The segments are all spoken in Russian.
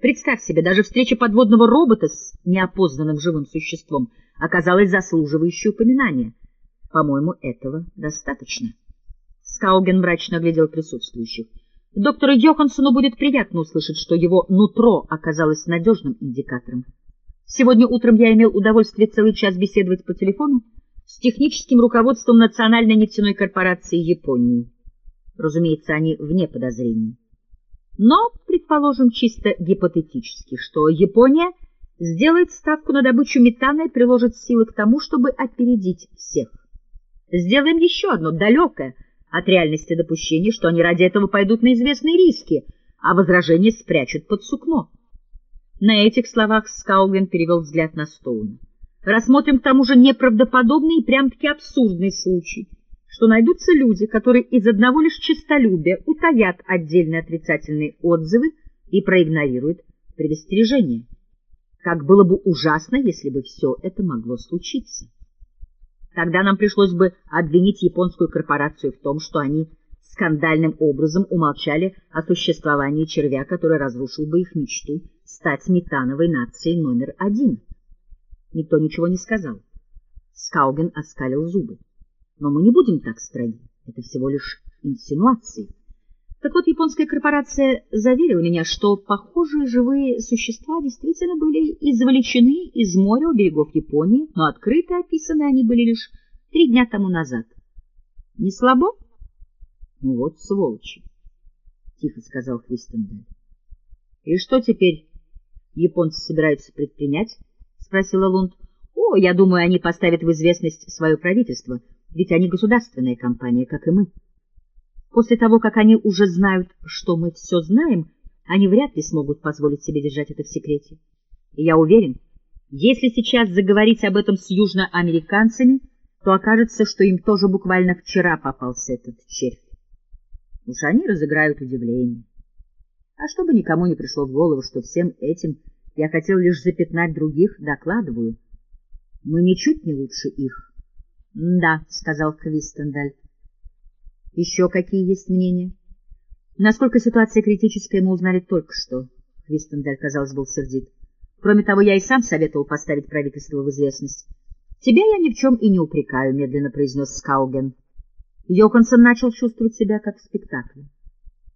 Представь себе, даже встреча подводного робота с неопознанным живым существом оказалась заслуживающей упоминания. По-моему, этого достаточно. Скауген мрачно оглядел присутствующих. Доктору Йоханссону будет приятно услышать, что его нутро оказалось надежным индикатором. Сегодня утром я имел удовольствие целый час беседовать по телефону с техническим руководством Национальной нефтяной корпорации Японии. Разумеется, они вне подозрений. Но, предположим чисто гипотетически, что Япония сделает ставку на добычу метана и приложит силы к тому, чтобы опередить всех. Сделаем еще одно далекое от реальности допущение, что они ради этого пойдут на известные риски, а возражения спрячут под сукно. На этих словах Скауген перевел взгляд на Стоуна. Рассмотрим к тому же неправдоподобный и прям-таки абсурдный случай — что найдутся люди, которые из одного лишь честолюбия утаят отдельные отрицательные отзывы и проигнорируют предостережения. Как было бы ужасно, если бы все это могло случиться. Тогда нам пришлось бы обвинить японскую корпорацию в том, что они скандальным образом умолчали о существовании червя, который разрушил бы их мечту стать метановой нацией номер один. Никто ничего не сказал. Скауген оскалил зубы. Но мы не будем так строги. Это всего лишь инсинуации. Так вот, японская корпорация заверила меня, что похожие живые существа действительно были извлечены из моря у берегов Японии, но открыто описаны они были лишь три дня тому назад. — Не слабо? — Ну вот сволочи, — тихо сказал Христендаль. — И что теперь японцы собираются предпринять? — спросила Лунд. — О, я думаю, они поставят в известность свое правительство — ведь они государственная компания, как и мы. После того, как они уже знают, что мы все знаем, они вряд ли смогут позволить себе держать это в секрете. И я уверен, если сейчас заговорить об этом с южноамериканцами, то окажется, что им тоже буквально вчера попался этот червь. Уж они разыграют удивление. А чтобы никому не пришло в голову, что всем этим я хотел лишь запятнать других, докладываю. Мы ничуть не лучше их. — Да, — сказал Квистендаль. — Еще какие есть мнения? — Насколько ситуация критическая, мы узнали только что. Квистендаль, казалось, был сердит. Кроме того, я и сам советовал поставить правительство в известность. — Тебя я ни в чем и не упрекаю, — медленно произнес Скауген. Йоханссон начал чувствовать себя как в спектакле.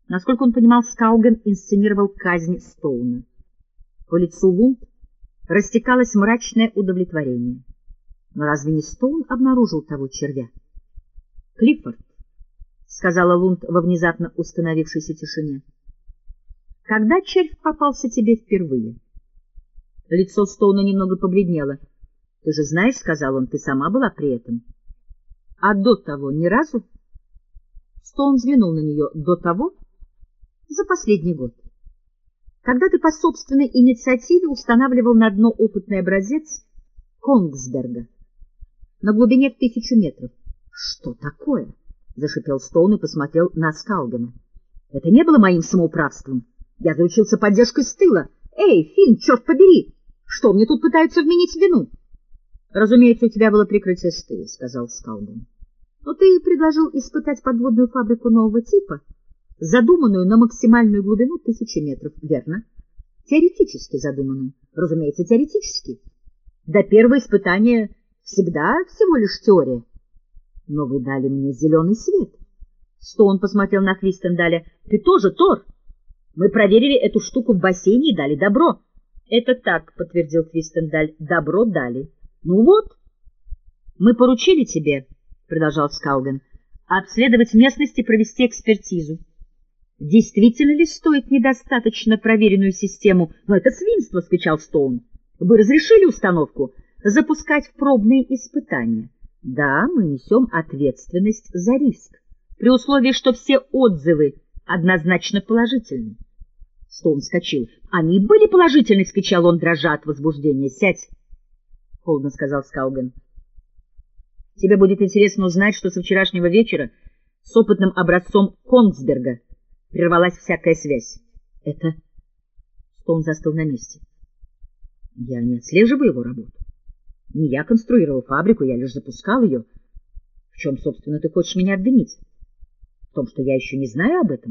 Насколько он понимал, Скауген инсценировал казнь Стоуна. По лицу Лунд растекалось мрачное удовлетворение. Но разве не Стоун обнаружил того червя? — Клиффорд, — сказала Лунд во внезапно установившейся тишине, — когда червь попался тебе впервые? Лицо Стоуна немного побледнело. — Ты же знаешь, — сказал он, — ты сама была при этом. — А до того ни разу? Стоун взглянул на нее. — До того? — За последний год. Когда ты по собственной инициативе устанавливал на дно опытный образец Конгсберга на глубине в тысячу метров. — Что такое? — зашипел Стоун и посмотрел на Скалгана. — Это не было моим самоуправством. Я заручился поддержкой с тыла. Эй, Финн, черт побери! Что, мне тут пытаются вменить вину? — Разумеется, у тебя было прикрытие с тыла, — сказал Скалган. — Но ты предложил испытать подводную фабрику нового типа, задуманную на максимальную глубину тысячи метров, верно? Теоретически задуманную. Разумеется, теоретически. До первого испытания всегда всего лишь теория. Но вы дали мне зеленый свет. Стоун посмотрел на Хвистендаля. Ты тоже, Тор? Мы проверили эту штуку в бассейне и дали добро. Это так, подтвердил Хвистендаль. Добро дали. Ну вот. Мы поручили тебе, продолжал Скауген, обследовать местность и провести экспертизу. Действительно ли стоит недостаточно проверенную систему? Но это свинство, — скричал Стоун. Вы разрешили установку? Запускать в пробные испытания. Да, мы несем ответственность за риск, при условии, что все отзывы однозначно положительны. Стоун вскочил. — Они были положительны, — скричал он, дрожа от возбуждения. — Сядь, — холодно сказал Скауген. — Тебе будет интересно узнать, что со вчерашнего вечера с опытным образцом Конгсберга прервалась всякая связь. — Это... Стоун застыл на месте. — Я не отслеживаю его работу. Не я конструировал фабрику, я лишь запускал ее. В чем, собственно, ты хочешь меня обвинить? В том, что я еще не знаю об этом?